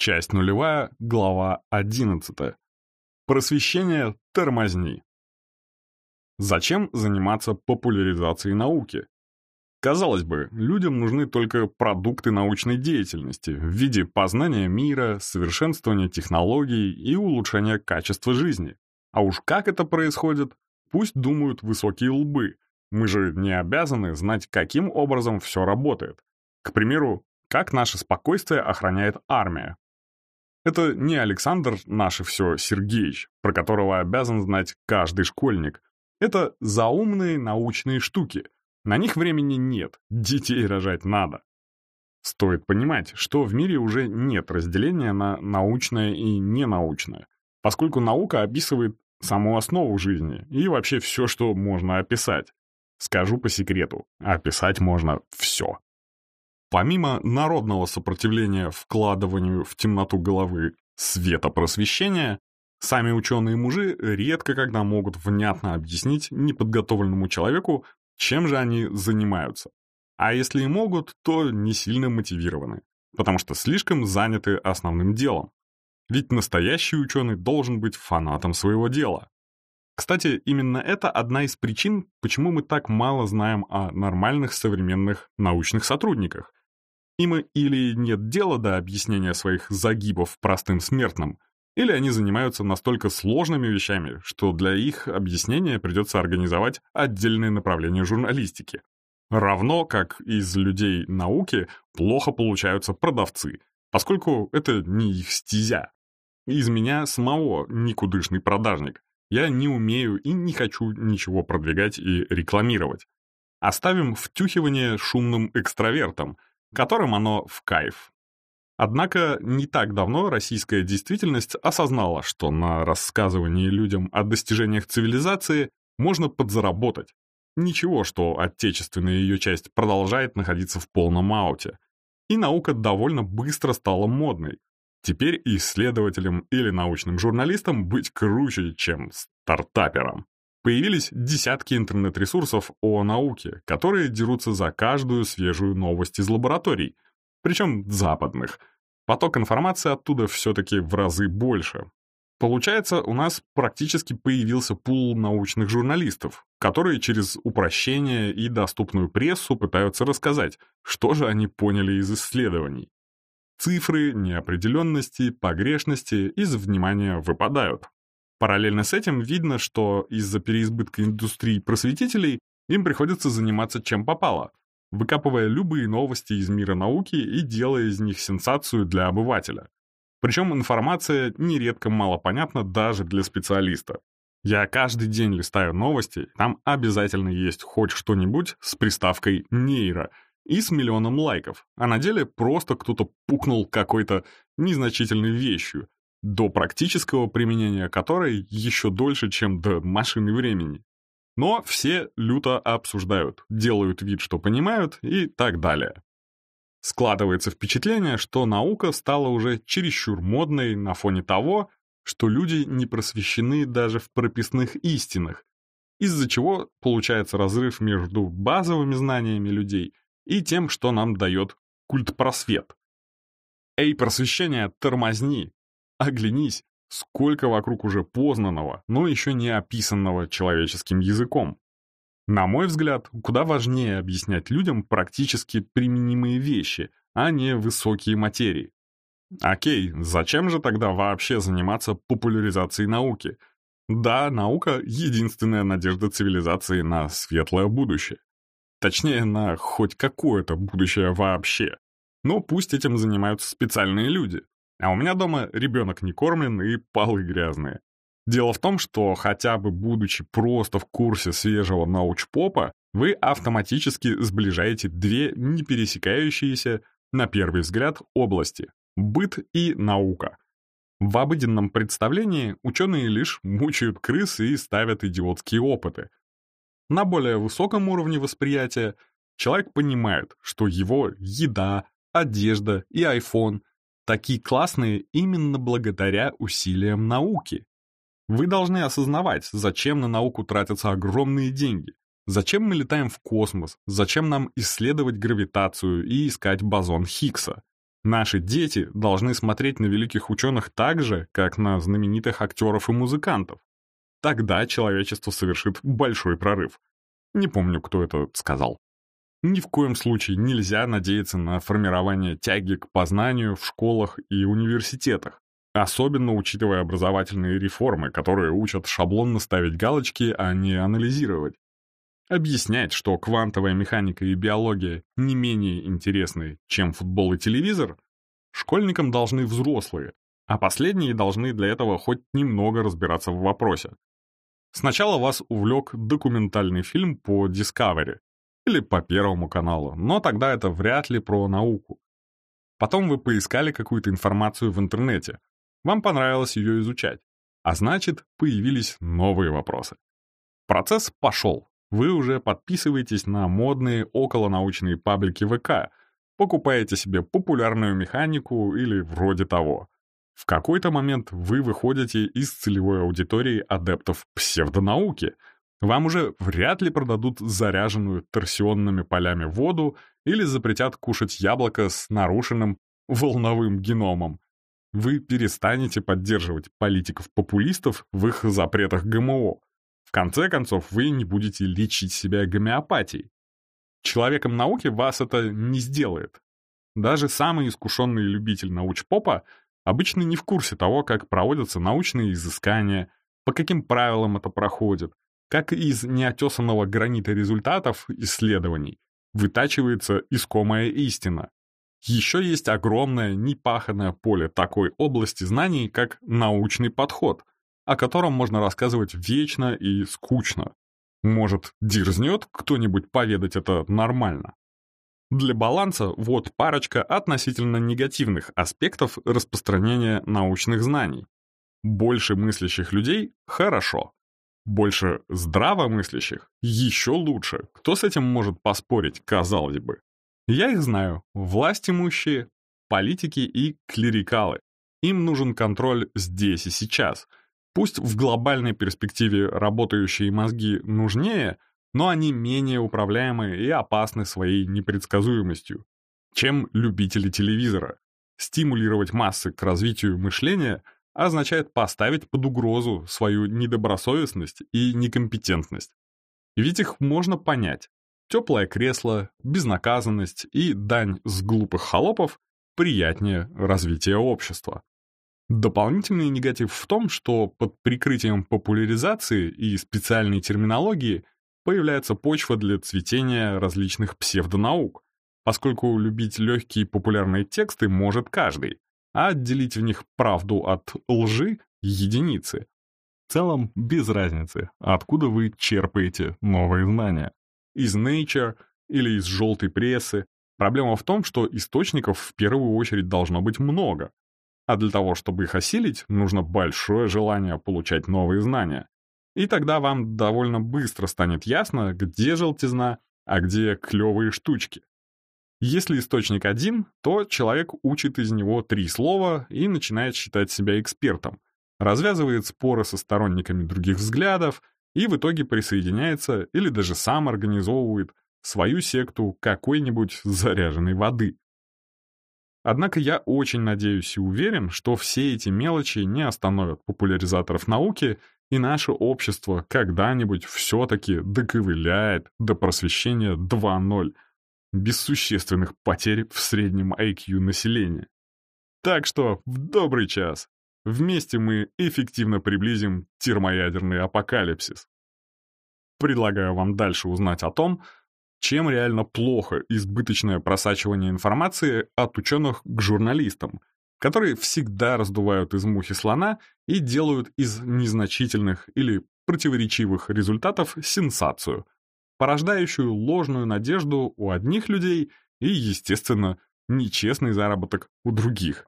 Часть нулевая, глава 11. Просвещение тормозни. Зачем заниматься популяризацией науки? Казалось бы, людям нужны только продукты научной деятельности в виде познания мира, совершенствования технологий и улучшения качества жизни. А уж как это происходит, пусть думают высокие лбы. Мы же не обязаны знать, каким образом все работает. К примеру, как наше спокойствие охраняет армия, это не Александр наше все Сергеевич, про которого обязан знать каждый школьник. Это заумные научные штуки. На них времени нет, детей рожать надо. Стоит понимать, что в мире уже нет разделения на научное и ненаучное, поскольку наука описывает саму основу жизни и вообще все, что можно описать. Скажу по секрету, описать можно все. Помимо народного сопротивления вкладыванию в темноту головы света просвещения, сами ученые-мужи редко когда могут внятно объяснить неподготовленному человеку, чем же они занимаются. А если и могут, то не сильно мотивированы, потому что слишком заняты основным делом. Ведь настоящий ученый должен быть фанатом своего дела. Кстати, именно это одна из причин, почему мы так мало знаем о нормальных современных научных сотрудниках, им или нет дела до объяснения своих загибов простым смертным, или они занимаются настолько сложными вещами, что для их объяснения придется организовать отдельное направление журналистики. Равно как из людей науки плохо получаются продавцы, поскольку это не их стезя. Из меня самого никудышный продажник. Я не умею и не хочу ничего продвигать и рекламировать. Оставим втюхивание шумным экстравертом, которым оно в кайф. Однако не так давно российская действительность осознала, что на рассказывании людям о достижениях цивилизации можно подзаработать. Ничего, что отечественная ее часть продолжает находиться в полном ауте. И наука довольно быстро стала модной. Теперь исследователям или научным журналистам быть круче, чем стартаперам. Появились десятки интернет-ресурсов о науке, которые дерутся за каждую свежую новость из лабораторий, причем западных. Поток информации оттуда все-таки в разы больше. Получается, у нас практически появился пул научных журналистов, которые через упрощение и доступную прессу пытаются рассказать, что же они поняли из исследований. Цифры, неопределенности, погрешности из внимания выпадают. Параллельно с этим видно, что из-за переизбытка индустрии просветителей им приходится заниматься чем попало, выкапывая любые новости из мира науки и делая из них сенсацию для обывателя. Причем информация нередко мало понятна даже для специалиста. Я каждый день листаю новости, там обязательно есть хоть что-нибудь с приставкой «нейро» и с миллионом лайков, а на деле просто кто-то пукнул какой-то незначительной вещью, до практического применения которой еще дольше, чем до машины времени. Но все люто обсуждают, делают вид, что понимают и так далее. Складывается впечатление, что наука стала уже чересчур модной на фоне того, что люди не просвещены даже в прописных истинах, из-за чего получается разрыв между базовыми знаниями людей и тем, что нам дает культ-просвет. Эй, просвещение, тормозни, Оглянись, сколько вокруг уже познанного, но еще не описанного человеческим языком. На мой взгляд, куда важнее объяснять людям практически применимые вещи, а не высокие материи. Окей, зачем же тогда вообще заниматься популяризацией науки? Да, наука — единственная надежда цивилизации на светлое будущее. Точнее, на хоть какое-то будущее вообще. Но пусть этим занимаются специальные люди, а у меня дома ребенок не кормлен и полы грязные. Дело в том, что хотя бы будучи просто в курсе свежего научпопа, вы автоматически сближаете две не пересекающиеся, на первый взгляд, области – быт и наука. В обыденном представлении ученые лишь мучают крыс и ставят идиотские опыты. На более высоком уровне восприятия человек понимает, что его еда, одежда и iPhone такие классные именно благодаря усилиям науки. Вы должны осознавать, зачем на науку тратятся огромные деньги, зачем мы летаем в космос, зачем нам исследовать гравитацию и искать бозон Хиггса. Наши дети должны смотреть на великих ученых так же, как на знаменитых актеров и музыкантов. Тогда человечество совершит большой прорыв. Не помню, кто это сказал. Ни в коем случае нельзя надеяться на формирование тяги к познанию в школах и университетах, особенно учитывая образовательные реформы, которые учат шаблонно ставить галочки, а не анализировать. Объяснять, что квантовая механика и биология не менее интересны, чем футбол и телевизор, школьникам должны взрослые, а последние должны для этого хоть немного разбираться в вопросе. Сначала вас увлек документальный фильм по Discovery или по Первому каналу, но тогда это вряд ли про науку. Потом вы поискали какую-то информацию в интернете, вам понравилось ее изучать, а значит, появились новые вопросы. Процесс пошел, вы уже подписываетесь на модные околонаучные паблики ВК, покупаете себе популярную механику или вроде того. В какой-то момент вы выходите из целевой аудитории адептов псевдонауки. Вам уже вряд ли продадут заряженную торсионными полями воду или запретят кушать яблоко с нарушенным волновым геномом. Вы перестанете поддерживать политиков-популистов в их запретах ГМО. В конце концов, вы не будете лечить себя гомеопатией. Человеком науки вас это не сделает. Даже самый искушенный любитель научпопа обычно не в курсе того, как проводятся научные изыскания, по каким правилам это проходит, как из неотесанного гранита результатов исследований вытачивается искомая истина. Еще есть огромное непаханное поле такой области знаний, как научный подход — о котором можно рассказывать вечно и скучно. Может, дерзнет кто-нибудь поведать это нормально? Для баланса вот парочка относительно негативных аспектов распространения научных знаний. Больше мыслящих людей – хорошо. Больше здравомыслящих – еще лучше. Кто с этим может поспорить, казалось бы? Я их знаю. Власть имущие, политики и клерикалы. Им нужен контроль здесь и сейчас – Пусть в глобальной перспективе работающие мозги нужнее, но они менее управляемы и опасны своей непредсказуемостью, чем любители телевизора. Стимулировать массы к развитию мышления означает поставить под угрозу свою недобросовестность и некомпетентность. Ведь их можно понять. Теплое кресло, безнаказанность и дань с глупых холопов приятнее развития общества. Дополнительный негатив в том, что под прикрытием популяризации и специальной терминологии появляется почва для цветения различных псевдонаук, поскольку любить легкие популярные тексты может каждый, а отделить в них правду от лжи — единицы. В целом, без разницы, откуда вы черпаете новые знания. Из Nature или из желтой прессы. Проблема в том, что источников в первую очередь должно быть много, а для того, чтобы их осилить, нужно большое желание получать новые знания. И тогда вам довольно быстро станет ясно, где желтизна, а где клевые штучки. Если источник один, то человек учит из него три слова и начинает считать себя экспертом, развязывает споры со сторонниками других взглядов и в итоге присоединяется или даже сам организовывает свою секту какой-нибудь заряженной воды. Однако я очень надеюсь и уверен, что все эти мелочи не остановят популяризаторов науки, и наше общество когда-нибудь все-таки доковыляет до просвещения 2.0, без существенных потерь в среднем IQ населения. Так что в добрый час. Вместе мы эффективно приблизим термоядерный апокалипсис. Предлагаю вам дальше узнать о том, чем реально плохо избыточное просачивание информации от ученых к журналистам, которые всегда раздувают из мухи слона и делают из незначительных или противоречивых результатов сенсацию, порождающую ложную надежду у одних людей и, естественно, нечестный заработок у других.